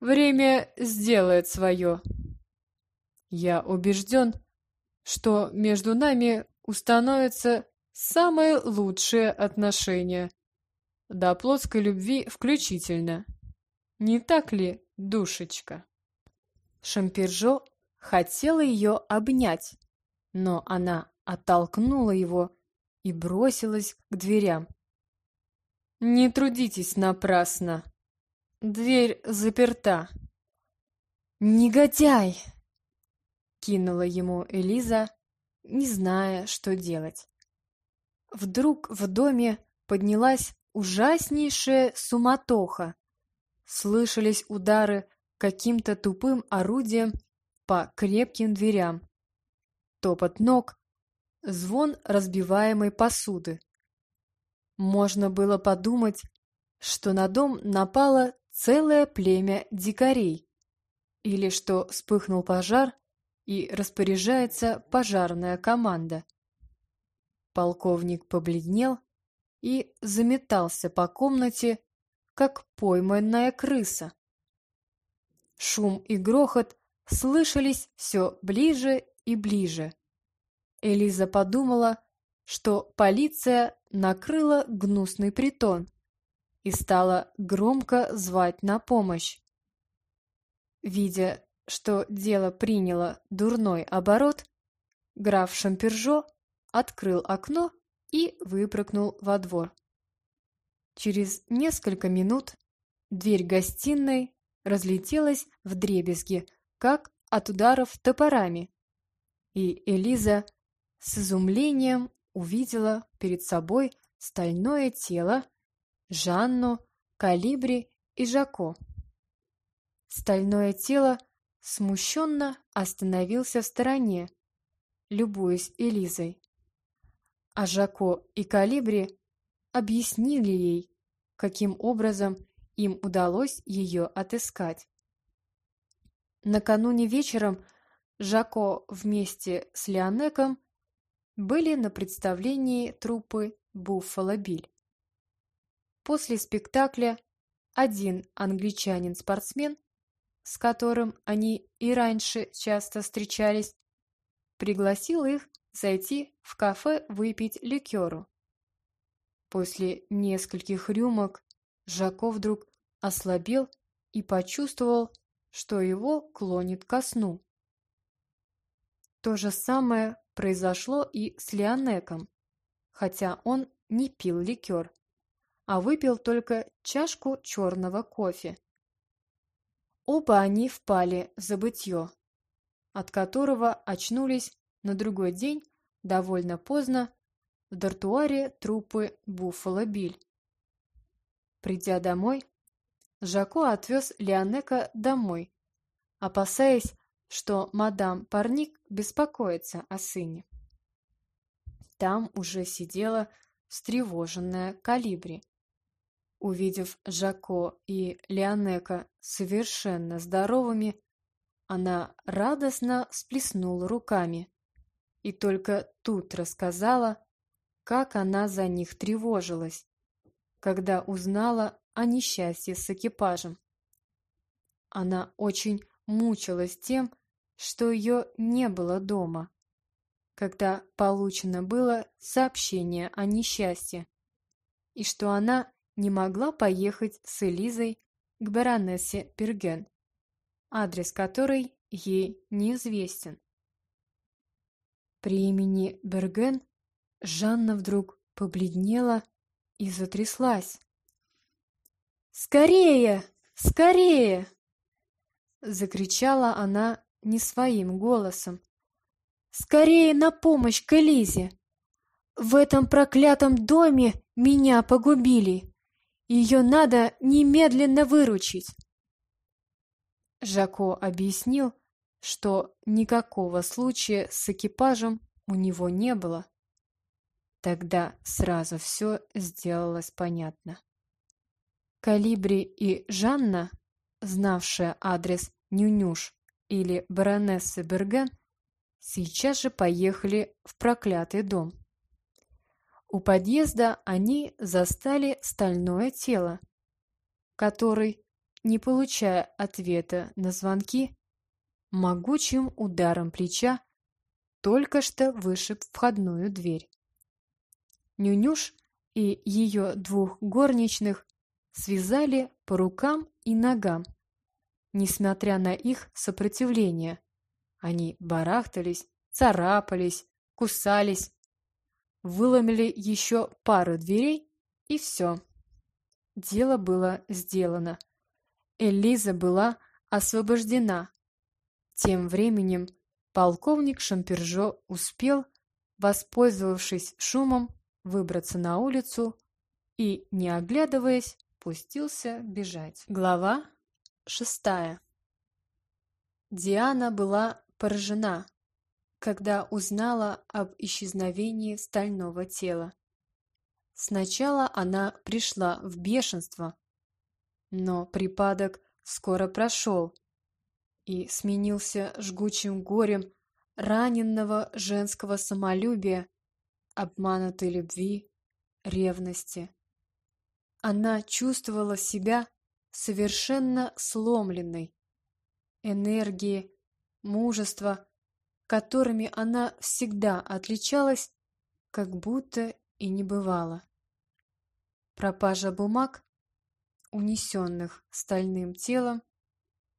время сделает свое. Я убежден, что между нами установятся самые лучшие отношения, до плотской любви включительно. Не так ли, душечка? Шампержо хотела ее обнять, но она оттолкнула его и бросилась к дверям. «Не трудитесь напрасно. Дверь заперта». «Негодяй!» — кинула ему Элиза, не зная, что делать. Вдруг в доме поднялась ужаснейшая суматоха. Слышались удары каким-то тупым орудием по крепким дверям. Топот ног, звон разбиваемой посуды. Можно было подумать, что на дом напало целое племя дикарей, или что вспыхнул пожар и распоряжается пожарная команда. Полковник побледнел и заметался по комнате, как пойманная крыса. Шум и грохот слышались все ближе и ближе. Элиза подумала, что полиция накрыла гнусный притон и стала громко звать на помощь. Видя, что дело приняло дурной оборот, граф Шампержо открыл окно и выпрыгнул во двор. Через несколько минут дверь гостиной разлетелась в дребезги, как от ударов топорами, и Элиза с изумлением увидела перед собой стальное тело Жанну, Калибри и Жако. Стальное тело смущенно остановился в стороне, любуясь Элизой. А Жако и Калибри объяснили ей, каким образом им удалось ее отыскать. Накануне вечером Жако вместе с Леонеком были на представлении труппы «Буффало Биль». После спектакля один англичанин-спортсмен, с которым они и раньше часто встречались, пригласил их зайти в кафе выпить ликеру. После нескольких рюмок Жако вдруг ослабел и почувствовал, что его клонит ко сну. То же самое произошло и с Леонеком, хотя он не пил ликер, а выпил только чашку черного кофе. Оба они впали в забытье, от которого очнулись на другой день довольно поздно в дартуаре трупы Буффало Биль. Придя домой, Жако отвез Леонека домой, опасаясь, что мадам Парник беспокоится о сыне. Там уже сидела встревоженная Калибри. Увидев Жако и Леонека совершенно здоровыми, она радостно сплеснула руками и только тут рассказала, как она за них тревожилась, когда узнала о несчастье с экипажем. Она очень мучилась тем, что ее не было дома, когда получено было сообщение о несчастье, и что она не могла поехать с Элизой к баронессе Перген, адрес которой ей неизвестен. При имени Берген Жанна вдруг побледнела и затряслась. «Скорее! Скорее!» Закричала она не своим голосом. «Скорее на помощь к Элизе! В этом проклятом доме меня погубили! Ее надо немедленно выручить!» Жако объяснил, что никакого случая с экипажем у него не было. Тогда сразу все сделалось понятно. Калибри и Жанна, знавшая адрес Нюнюш или баронессы Берген, сейчас же поехали в проклятый дом. У подъезда они застали стальное тело, который не получая ответа на звонки, могучим ударом плеча только что вышиб входную дверь. Нюнюш и ее двух горничных связали по рукам и ногам. Несмотря на их сопротивление, они барахтались, царапались, кусались, выломили еще пару дверей, и все. Дело было сделано. Элиза была освобождена. Тем временем полковник Шампержо успел, воспользовавшись шумом, выбраться на улицу и, не оглядываясь, пустился бежать. Глава шестая Диана была поражена, когда узнала об исчезновении стального тела. Сначала она пришла в бешенство, но припадок скоро прошел и сменился жгучим горем раненного женского самолюбия, обманутой любви, ревности. Она чувствовала себя совершенно сломленной. Энергии, мужества, которыми она всегда отличалась, как будто и не бывало. Пропажа бумаг, унесенных стальным телом,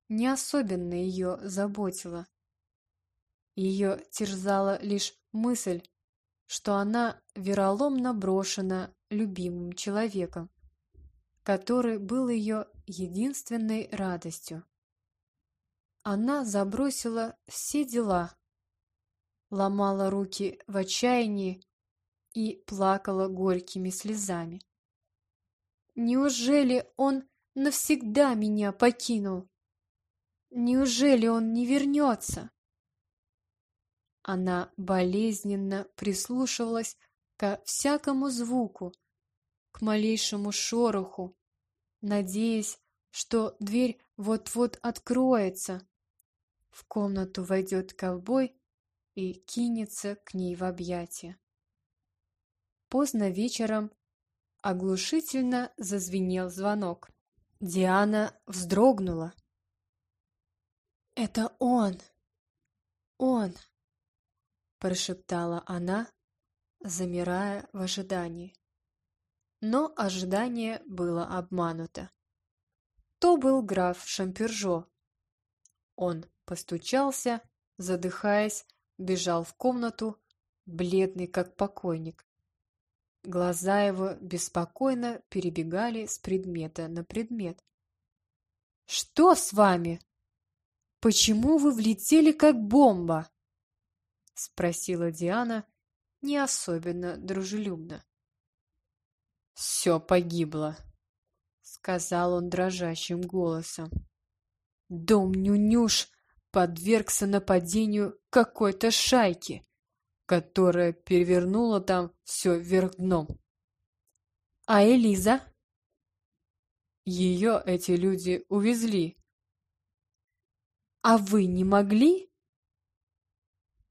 не особенно ее заботила. Ее терзала лишь мысль, что она вероломно брошена любимым человеком, который был ее единственной радостью. Она забросила все дела, ломала руки в отчаянии и плакала горькими слезами. Неужели он навсегда меня покинул? Неужели он не вернется? Она болезненно прислушивалась ко всякому звуку, к малейшему шороху, надеясь, что дверь вот-вот откроется. В комнату войдет ковбой и кинется к ней в объятия. Поздно вечером оглушительно зазвенел звонок. Диана вздрогнула. «Это он! Он!» – прошептала она, замирая в ожидании. Но ожидание было обмануто. То был граф Шампержо. Он постучался, задыхаясь, бежал в комнату, бледный как покойник. Глаза его беспокойно перебегали с предмета на предмет. «Что с вами? Почему вы влетели как бомба?» — спросила Диана не особенно дружелюбно. «Все погибло», — сказал он дрожащим голосом. «Дом Нюнюш подвергся нападению какой-то шайки, которая перевернула там все вверх дном. А Элиза? Ее эти люди увезли. А вы не могли?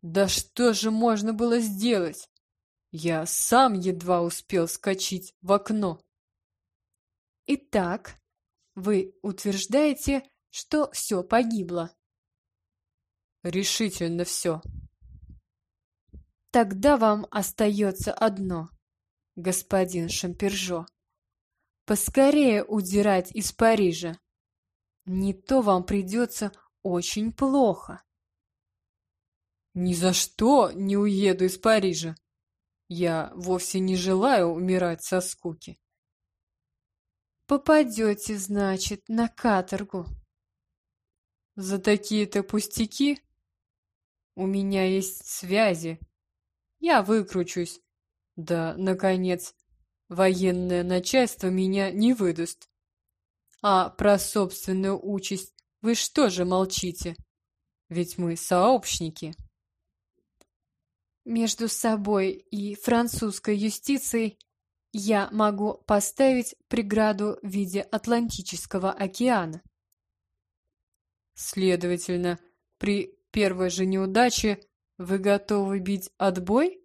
Да что же можно было сделать? Я сам едва успел скочить в окно. Итак, вы утверждаете, что все погибло? Решительно все. Тогда вам остается одно, господин Шампержо. Поскорее удирать из Парижа. Не то вам придется очень плохо. Ни за что не уеду из Парижа. Я вовсе не желаю умирать со скуки. Попадете, значит, на каторгу. За такие-то пустяки у меня есть связи я выкручусь. Да, наконец, военное начальство меня не выдаст. А про собственную участь вы что же молчите? Ведь мы сообщники. Между собой и французской юстицией я могу поставить преграду в виде Атлантического океана. Следовательно, при первой же неудаче вы готовы бить отбой?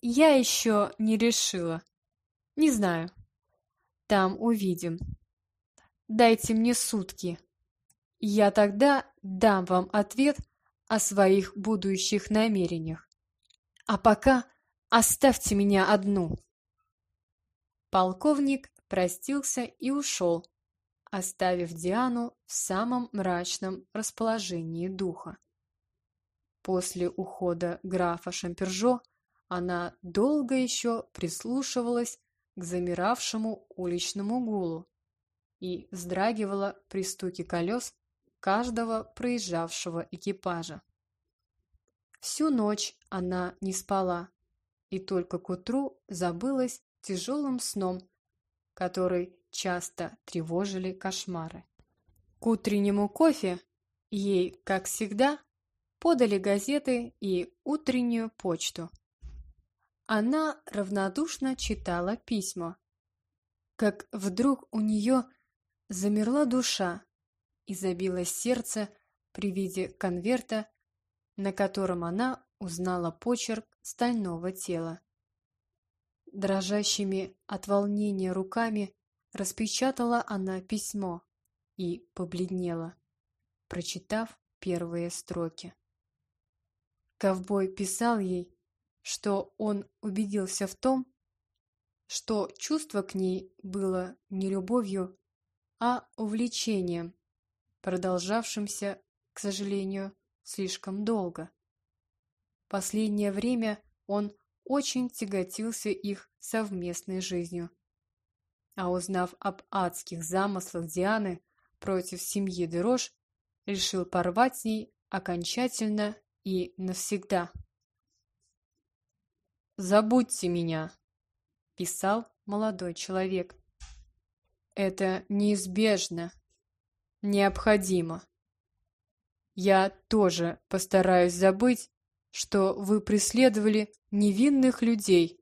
Я еще не решила. Не знаю. Там увидим. дайте мне сутки. Я тогда дам вам ответ о своих будущих намерениях. А пока оставьте меня одну. Полковник простился и ушел, оставив Диану в самом мрачном расположении духа. После ухода графа Шампержо она долго еще прислушивалась к замиравшему уличному гулу и вздрагивала при стуке колес каждого проезжавшего экипажа. Всю ночь она не спала и только к утру забылась тяжелым сном, который часто тревожили кошмары. К утреннему кофе ей, как всегда, подали газеты и утреннюю почту. Она равнодушно читала письма, как вдруг у нее замерла душа и забилось сердце при виде конверта, на котором она узнала почерк стального тела. Дрожащими от волнения руками распечатала она письмо и побледнела, прочитав первые строки. Ковбой писал ей, что он убедился в том, что чувство к ней было не любовью, а увлечением, продолжавшимся, к сожалению, слишком долго. Последнее время он очень тяготился их совместной жизнью. А узнав об адских замыслах Дианы против семьи Дерош, решил порвать с ней окончательно и навсегда. «Забудьте меня», — писал молодой человек. «Это неизбежно, необходимо. Я тоже постараюсь забыть, что вы преследовали невинных людей,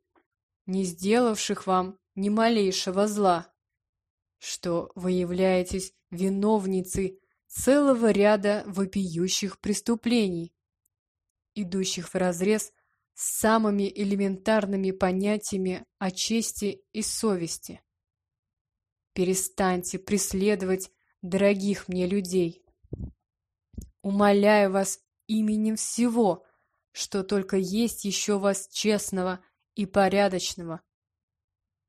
не сделавших вам ни малейшего зла, что вы являетесь виновницей целого ряда вопиющих преступлений, идущих вразрез с самыми элементарными понятиями о чести и совести. Перестаньте преследовать дорогих мне людей. Умоляю вас именем всего, что только есть еще вас честного и порядочного.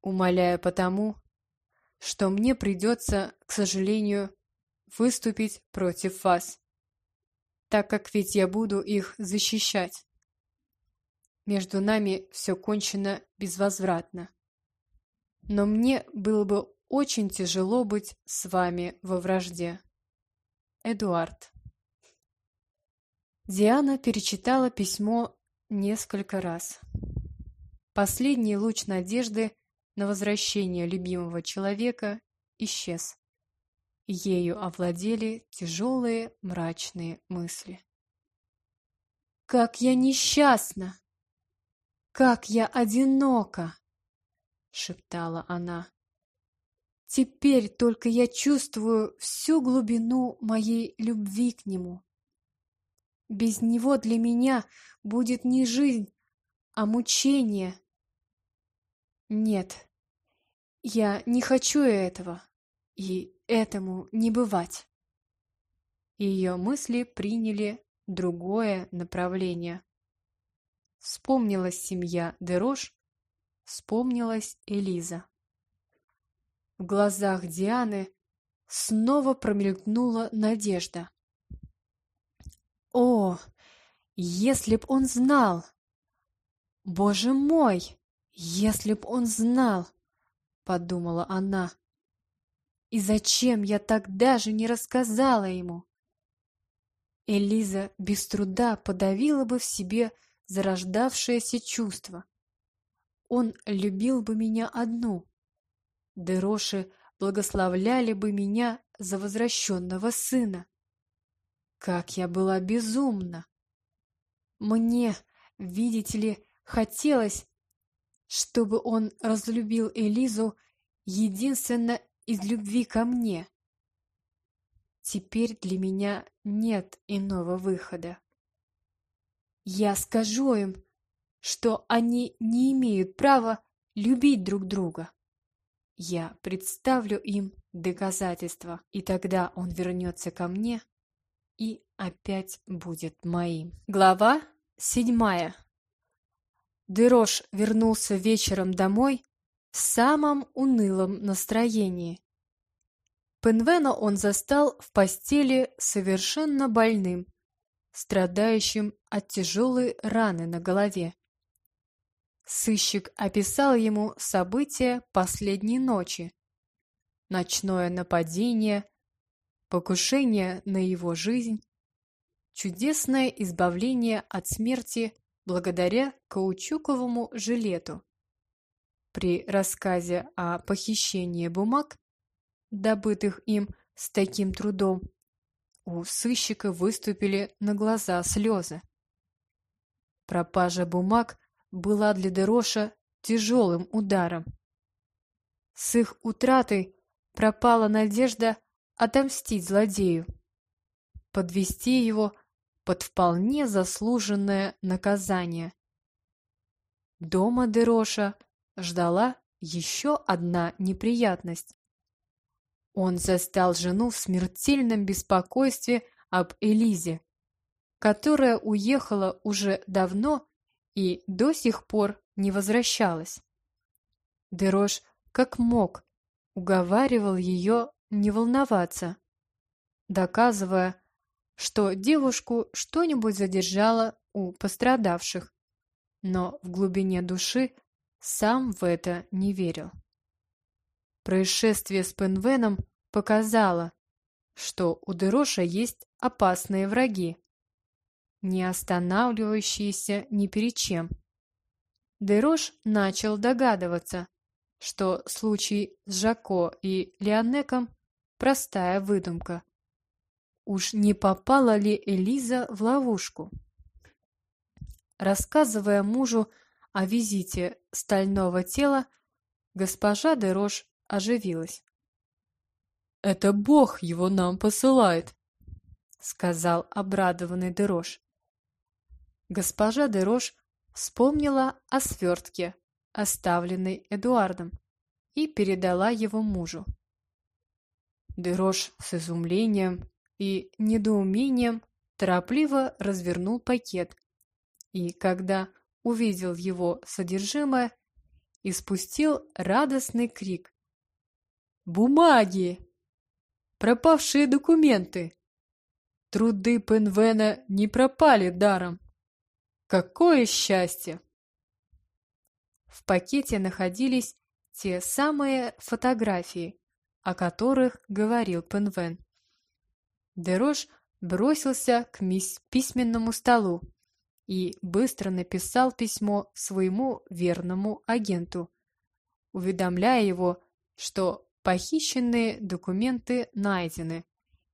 Умоляю потому, что мне придется, к сожалению, выступить против вас так как ведь я буду их защищать. Между нами все кончено безвозвратно. Но мне было бы очень тяжело быть с вами во вражде. Эдуард. Диана перечитала письмо несколько раз. Последний луч надежды на возвращение любимого человека исчез. Ею овладели тяжелые мрачные мысли. «Как я несчастна! Как я одинока!» — шептала она. «Теперь только я чувствую всю глубину моей любви к нему. Без него для меня будет не жизнь, а мучение. Нет, я не хочу этого, и этому не бывать. Ее мысли приняли другое направление. Вспомнилась семья Дерош, вспомнилась Элиза. В глазах Дианы снова промелькнула надежда. О, если б он знал! Боже мой, если б он знал, подумала она. И зачем я тогда же не рассказала ему? Элиза без труда подавила бы в себе зарождавшееся чувство. Он любил бы меня одну. Дероши благословляли бы меня за возвращенного сына. Как я была безумна! Мне, видите ли, хотелось, чтобы он разлюбил Элизу единственно из любви ко мне. Теперь для меня нет иного выхода. Я скажу им, что они не имеют права любить друг друга. Я представлю им доказательства, и тогда он вернется ко мне и опять будет моим. Глава седьмая. Дерош вернулся вечером домой в самом унылом настроении. Пенвена он застал в постели совершенно больным, страдающим от тяжелой раны на голове. Сыщик описал ему события последней ночи. Ночное нападение, покушение на его жизнь, чудесное избавление от смерти благодаря каучуковому жилету. При рассказе о похищении бумаг, добытых им с таким трудом, у сыщика выступили на глаза слезы. Пропажа бумаг была для Дероша тяжелым ударом. С их утратой пропала надежда отомстить злодею, подвести его под вполне заслуженное наказание. Дома Дероша ждала еще одна неприятность. Он застал жену в смертельном беспокойстве об Элизе, которая уехала уже давно и до сих пор не возвращалась. Дерош как мог уговаривал ее не волноваться, доказывая, что девушку что-нибудь задержало у пострадавших, но в глубине души сам в это не верил. Происшествие с Пенвеном показало, что у Дероша есть опасные враги, не останавливающиеся ни перед чем. Дерош начал догадываться, что случай с Жако и Леонеком – простая выдумка. Уж не попала ли Элиза в ловушку? Рассказывая мужу о визите стального тела, госпожа Дерош оживилась. «Это Бог его нам посылает», — сказал обрадованный Дерош. Госпожа Дерош вспомнила о свертке, оставленной Эдуардом, и передала его мужу. Дерош с изумлением и недоумением торопливо развернул пакет, и, когда увидел его содержимое, испустил радостный крик. «Бумаги! Пропавшие документы! Труды Пенвена не пропали даром! Какое счастье!» В пакете находились те самые фотографии, о которых говорил Пенвен. Дерош бросился к письменному столу и быстро написал письмо своему верному агенту, уведомляя его, что похищенные документы найдены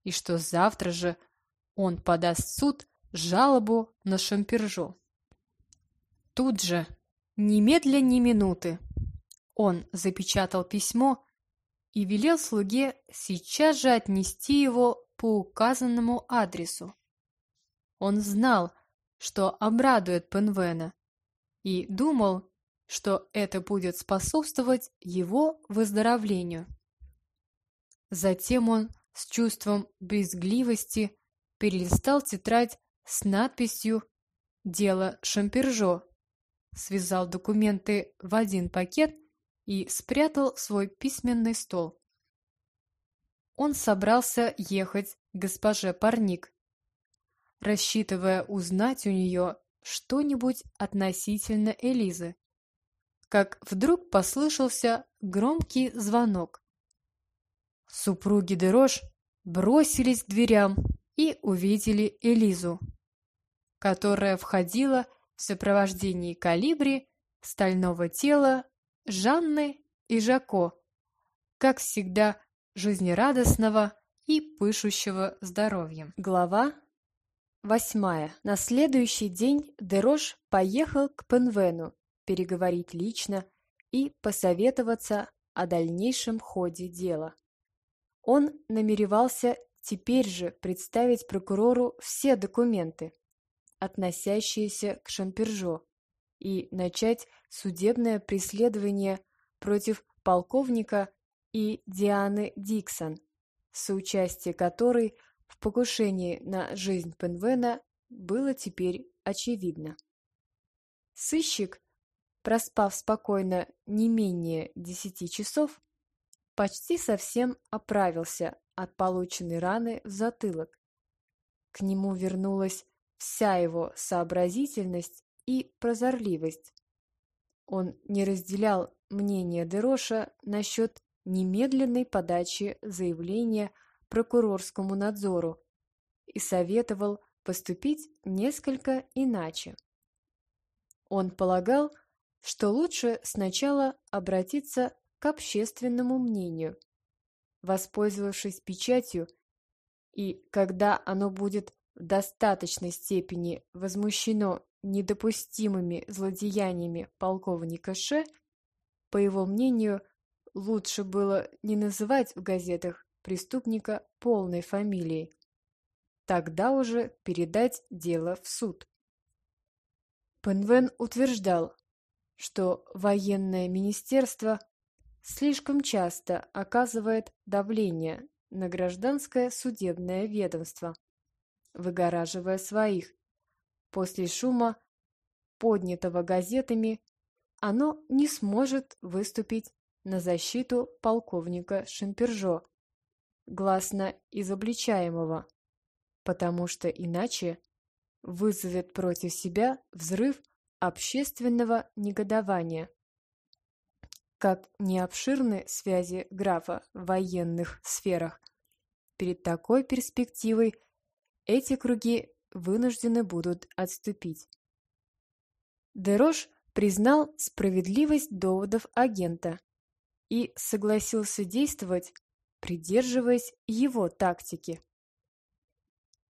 и что завтра же он подаст в суд жалобу на Шампержо. Тут же, немедля ни минуты, он запечатал письмо и велел слуге сейчас же отнести его по указанному адресу. Он знал, что обрадует Пенвена, и думал, что это будет способствовать его выздоровлению. Затем он с чувством брезгливости перелистал тетрадь с надписью «Дело Шампержо», связал документы в один пакет и спрятал свой письменный стол. Он собрался ехать к госпоже Парник, рассчитывая узнать у нее что-нибудь относительно Элизы. Как вдруг послышался громкий звонок. Супруги Дерош бросились к дверям и увидели Элизу, которая входила в сопровождении калибри, стального тела, Жанны и Жако, как всегда жизнерадостного и пышущего здоровьем. Глава восьмая. На следующий день Дерош поехал к Пенвену переговорить лично и посоветоваться о дальнейшем ходе дела. Он намеревался теперь же представить прокурору все документы, относящиеся к Шампержо, и начать судебное преследование против полковника и Дианы Диксон, соучастие которой в покушении на жизнь Пенвена было теперь очевидно. Сыщик, проспав спокойно не менее десяти часов, почти совсем оправился от полученной раны в затылок. К нему вернулась вся его сообразительность и прозорливость. Он не разделял мнение Дероша насчет немедленной подачи заявления прокурорскому надзору и советовал поступить несколько иначе. Он полагал, что лучше сначала обратиться к общественному мнению, воспользовавшись печатью, и когда оно будет в достаточной степени возмущено недопустимыми злодеяниями полковника Ше, по его мнению, лучше было не называть в газетах преступника полной фамилией. Тогда уже передать дело в суд. Пенвен утверждал, что военное министерство слишком часто оказывает давление на гражданское судебное ведомство, выгораживая своих. После шума, поднятого газетами, оно не сможет выступить на защиту полковника Шимпержо, гласно изобличаемого, потому что иначе вызовет против себя взрыв общественного негодования. Как не обширны связи графа в военных сферах, перед такой перспективой эти круги вынуждены будут отступить. Дерош признал справедливость доводов агента и согласился действовать, придерживаясь его тактики.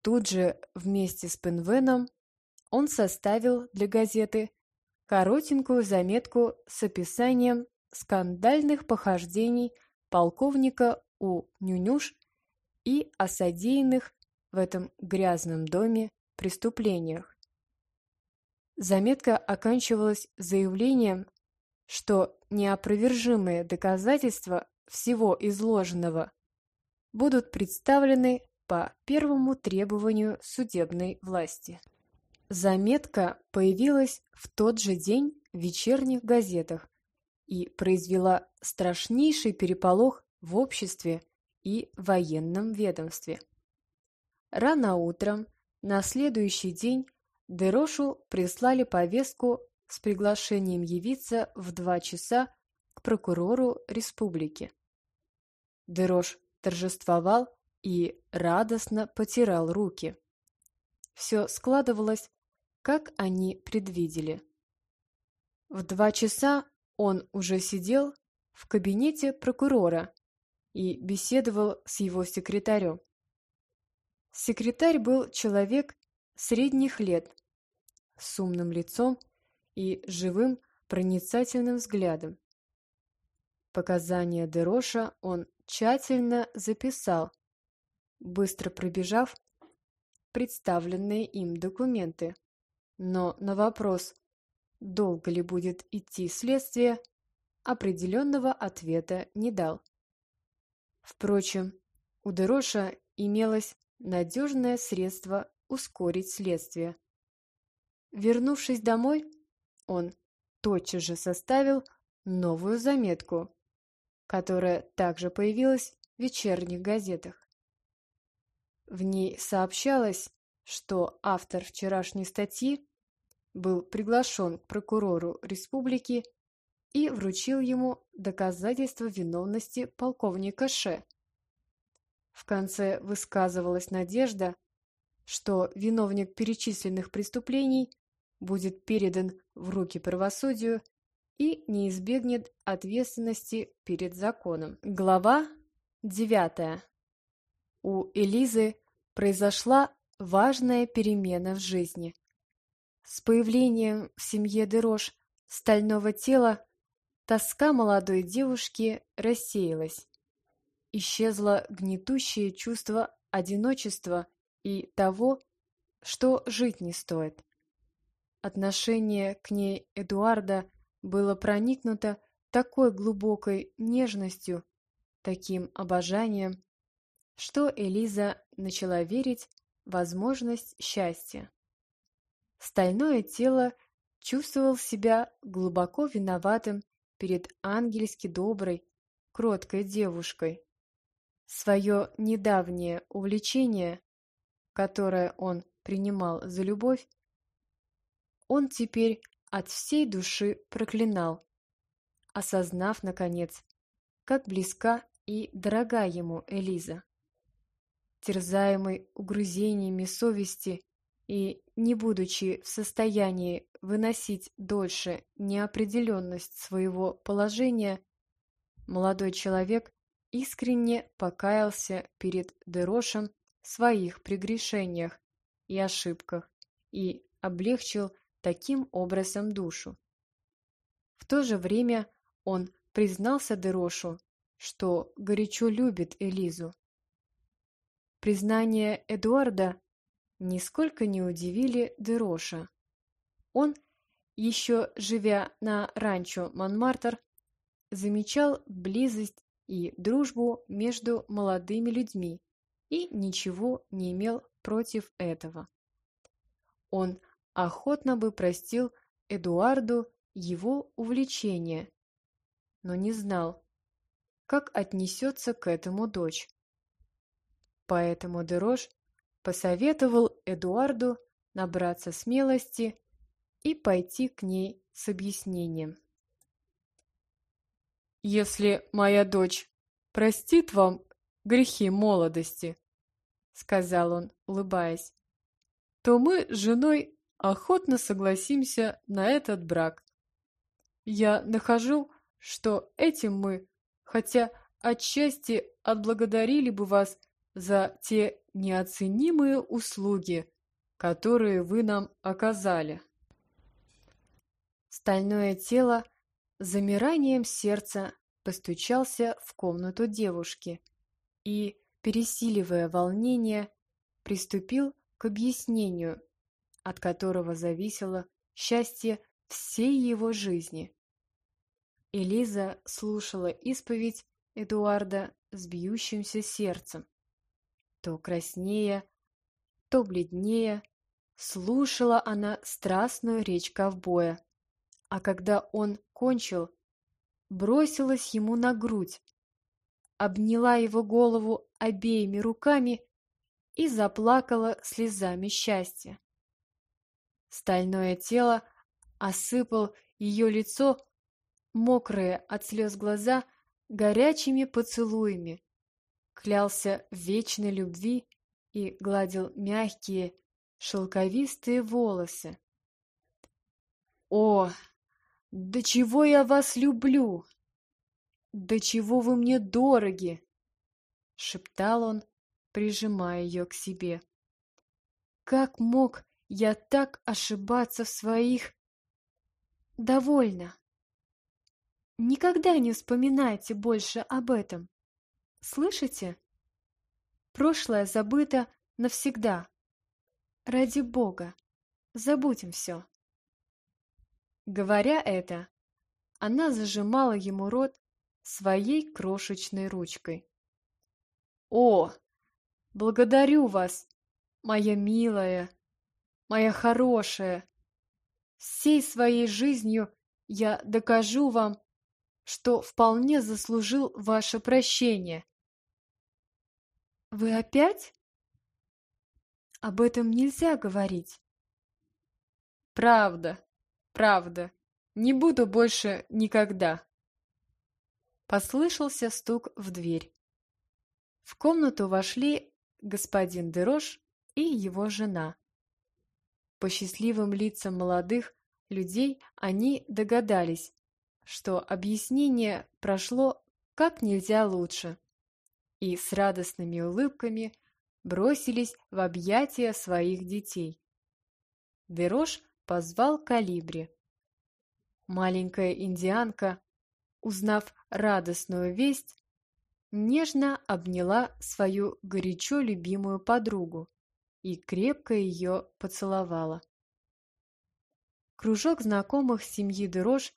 Тут же вместе с Пенвеном он составил для газеты коротенькую заметку с описанием скандальных похождений полковника У. Нюнюш и о содеянных в этом грязном доме преступлениях. Заметка оканчивалась заявлением, что неопровержимые доказательства всего изложенного будут представлены по первому требованию судебной власти. Заметка появилась в тот же день в вечерних газетах и произвела страшнейший переполох в обществе и военном ведомстве. Рано утром, на следующий день, Дерошу прислали повестку с приглашением явиться в два часа к прокурору республики. Дерош торжествовал и радостно потирал руки. Все складывалось, как они предвидели. В два часа он уже сидел в кабинете прокурора и беседовал с его секретарем. Секретарь был человек средних лет, с умным лицом и живым проницательным взглядом. Показания Дероша он тщательно записал, быстро пробежав представленные им документы. Но на вопрос, долго ли будет идти следствие, определенного ответа не дал. Впрочем, у Дероша имелось надежное средство ускорить следствие. Вернувшись домой, он тотчас же составил новую заметку, которая также появилась в вечерних газетах. В ней сообщалось, что автор вчерашней статьи был приглашен к прокурору республики и вручил ему доказательства виновности полковника Ше. В конце высказывалась надежда, что виновник перечисленных преступлений будет передан в руки правосудию и не избегнет ответственности перед законом. Глава 9. У Элизы произошла важная перемена в жизни. С появлением в семье Дерош стального тела тоска молодой девушки рассеялась. Исчезло гнетущее чувство одиночества и того, что жить не стоит. Отношение к ней Эдуарда было проникнуто такой глубокой нежностью, таким обожанием, что Элиза начала верить в возможность счастья. Стальное тело чувствовал себя глубоко виноватым перед ангельски доброй, кроткой девушкой. Свое недавнее увлечение, которое он принимал за любовь, он теперь от всей души проклинал, осознав, наконец, как близка и дорога ему Элиза. Терзаемый угрызениями совести и не будучи в состоянии выносить дольше неопределенность своего положения, молодой человек искренне покаялся перед Дерошем в своих прегрешениях и ошибках и облегчил таким образом душу. В то же время он признался Дерошу, что горячо любит Элизу. Признание Эдуарда нисколько не удивили Дероша. Он, еще живя на ранчо Монмартр, замечал близость и дружбу между молодыми людьми и ничего не имел против этого. Он охотно бы простил Эдуарду его увлечение, но не знал, как отнесется к этому дочь. Поэтому Дерош посоветовал Эдуарду набраться смелости и пойти к ней с объяснением. «Если моя дочь простит вам грехи молодости», — сказал он, улыбаясь, — «то мы с женой охотно согласимся на этот брак. Я нахожу, что этим мы, хотя отчасти отблагодарили бы вас за те неоценимые услуги, которые вы нам оказали. Стальное тело замиранием сердца постучался в комнату девушки и, пересиливая волнение, приступил к объяснению, от которого зависело счастье всей его жизни. Элиза слушала исповедь Эдуарда с бьющимся сердцем то краснее, то бледнее, слушала она страстную речь ковбоя, а когда он кончил, бросилась ему на грудь, обняла его голову обеими руками и заплакала слезами счастья. Стальное тело осыпал ее лицо, мокрые от слез глаза, горячими поцелуями, клялся в вечной любви и гладил мягкие, шелковистые волосы. «О, до чего я вас люблю! До чего вы мне дороги!» — шептал он, прижимая ее к себе. «Как мог я так ошибаться в своих...» «Довольно. Никогда не вспоминайте больше об этом. Слышите? Прошлое забыто навсегда. Ради Бога, забудем все. Говоря это, она зажимала ему рот своей крошечной ручкой. «О, благодарю вас, моя милая, моя хорошая! Всей своей жизнью я докажу вам, что вполне заслужил ваше прощение. Вы опять? Об этом нельзя говорить. Правда, правда. Не буду больше никогда. Послышался стук в дверь. В комнату вошли господин Дерош и его жена. По счастливым лицам молодых людей они догадались, что объяснение прошло как нельзя лучше и с радостными улыбками бросились в объятия своих детей. Дерош позвал Калибри. Маленькая индианка, узнав радостную весть, нежно обняла свою горячо любимую подругу и крепко ее поцеловала. Кружок знакомых семьи Дерош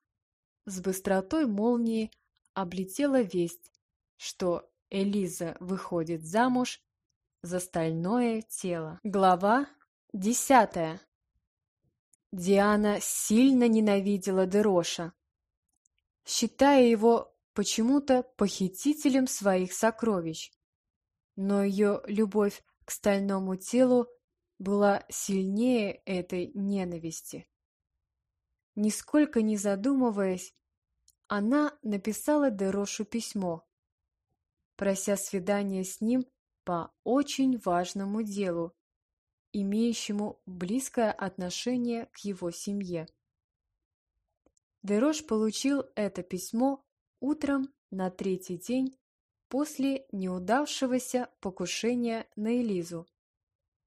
с быстротой молнии облетела весть, что Элиза выходит замуж за стальное тело. Глава десятая. Диана сильно ненавидела Дероша, считая его почему-то похитителем своих сокровищ. Но ее любовь к стальному телу была сильнее этой ненависти. Нисколько не задумываясь, она написала Дерошу письмо, прося свидания с ним по очень важному делу, имеющему близкое отношение к его семье. Дерош получил это письмо утром на третий день после неудавшегося покушения на Элизу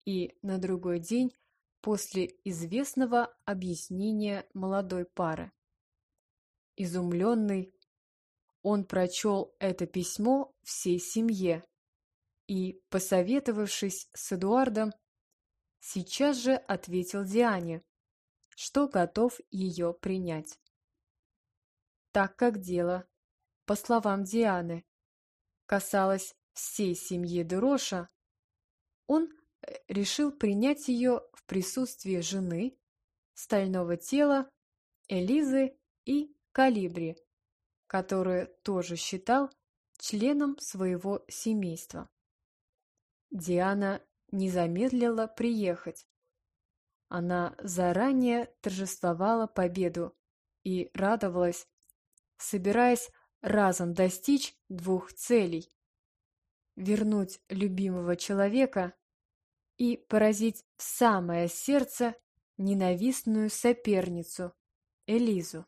и на другой день после известного объяснения молодой пары. Изумленный, он прочел это письмо всей семье и, посоветовавшись с Эдуардом, сейчас же ответил Диане, что готов ее принять. Так как дело, по словам Дианы, касалось всей семьи Дероша, он э, решил принять ее в присутствии жены, стального тела, Элизы и Калибри, которую тоже считал членом своего семейства. Диана не замедлила приехать. Она заранее торжествовала победу и радовалась, собираясь разом достичь двух целей – вернуть любимого человека и поразить в самое сердце ненавистную соперницу Элизу.